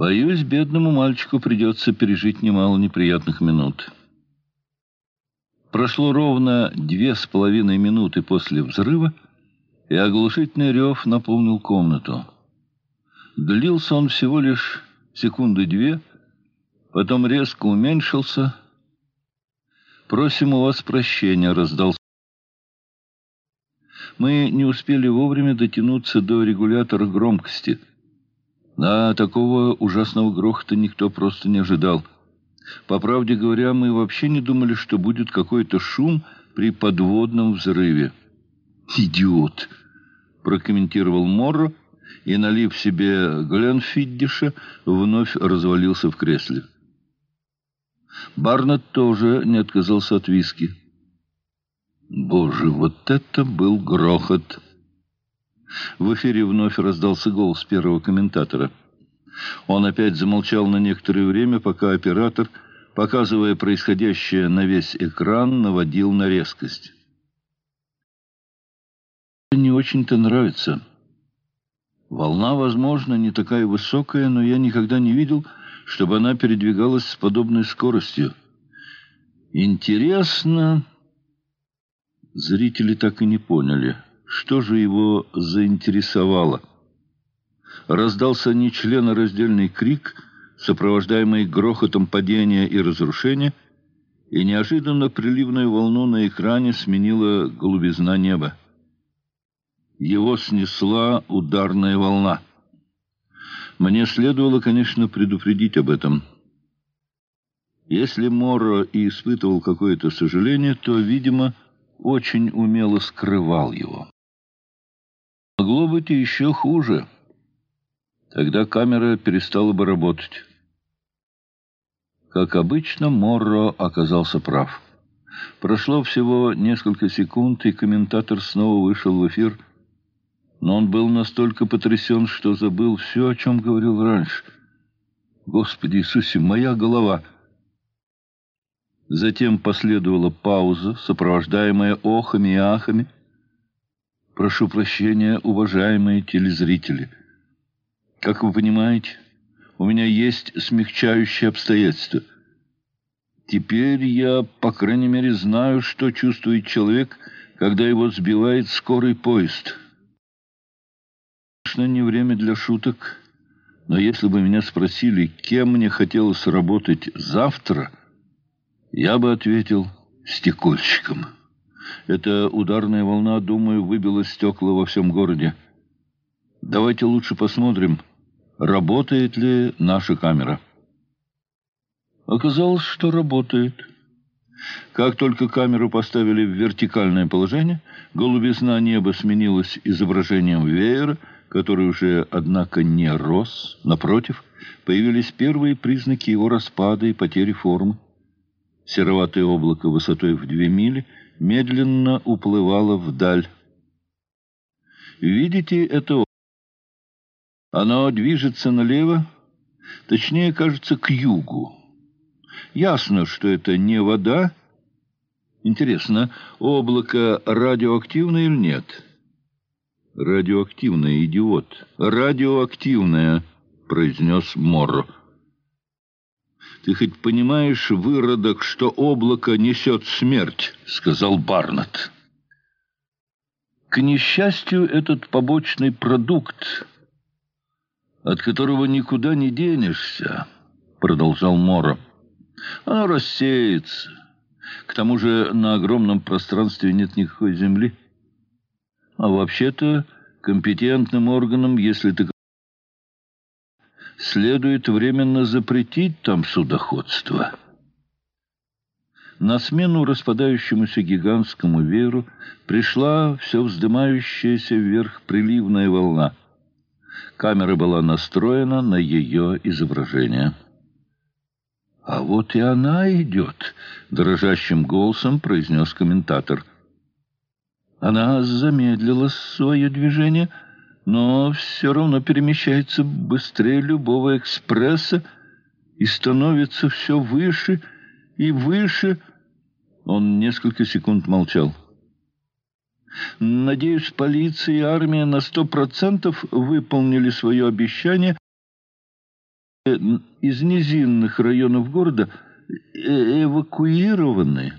Боюсь, бедному мальчику придется пережить немало неприятных минут. Прошло ровно две с половиной минуты после взрыва, и оглушительный рев наполнил комнату. Длился он всего лишь секунды две, потом резко уменьшился. «Просим у вас прощения», — раздался. Мы не успели вовремя дотянуться до регулятора громкости — да, такого ужасного грохота никто просто не ожидал. По правде говоря, мы вообще не думали, что будет какой-то шум при подводном взрыве. «Идиот!» — прокомментировал Морро и, налив себе Гленфиддиша, вновь развалился в кресле. Барнетт тоже не отказался от виски. «Боже, вот это был грохот!» В эфире вновь раздался голос первого комментатора. Он опять замолчал на некоторое время, пока оператор, показывая происходящее на весь экран, наводил на резкость. «Не очень-то нравится. Волна, возможно, не такая высокая, но я никогда не видел, чтобы она передвигалась с подобной скоростью. Интересно...» Зрители так и не поняли — что же его заинтересовало? Раздался нечленораздельный крик, сопровождаемый грохотом падения и разрушения, и неожиданно приливную волну на экране сменила голубизна неба. Его снесла ударная волна. Мне следовало, конечно, предупредить об этом. Если Моро и испытывал какое-то сожаление, то, видимо, очень умело скрывал его. Могло быть и еще хуже. Тогда камера перестала бы работать. Как обычно, Морро оказался прав. Прошло всего несколько секунд, и комментатор снова вышел в эфир. Но он был настолько потрясен, что забыл все, о чем говорил раньше. «Господи Иисусе, моя голова!» Затем последовала пауза, сопровождаемая охами и ахами. Прошу прощения, уважаемые телезрители. Как вы понимаете, у меня есть смягчающие обстоятельства. Теперь я, по крайней мере, знаю, что чувствует человек, когда его сбивает скорый поезд. Конечно, не время для шуток, но если бы меня спросили, кем мне хотелось работать завтра, я бы ответил «стекольщиком». Эта ударная волна, думаю, выбила стекла во всем городе. Давайте лучше посмотрим, работает ли наша камера. Оказалось, что работает. Как только камеру поставили в вертикальное положение, голубизна неба сменилась изображением веера, который уже, однако, не рос. Напротив, появились первые признаки его распада и потери формы. Сероватое облако высотой в две мили медленно уплывало вдаль. Видите это? Оно движется налево, точнее, кажется, к югу. Ясно, что это не вода. Интересно, облако радиоактивное или нет? Радиоактивное, идиот. Радиоактивное, произнес Морро. «Ты хоть понимаешь, выродок, что облако несет смерть?» — сказал Барнетт. «К несчастью, этот побочный продукт, от которого никуда не денешься», — продолжал Мора. «Оно рассеется. К тому же на огромном пространстве нет никакой земли. А вообще-то компетентным органам, если ты следует временно запретить там судоходство. На смену распадающемуся гигантскому веру пришла все вздымающаяся вверх приливная волна. Камера была настроена на ее изображение. «А вот и она идет», — дрожащим голосом произнес комментатор. Она замедлила свое движение — но все равно перемещается быстрее любого экспресса и становится все выше и выше. Он несколько секунд молчал. Надеюсь, полиция и армия на сто процентов выполнили свое обещание из низинных районов города э, эвакуированы.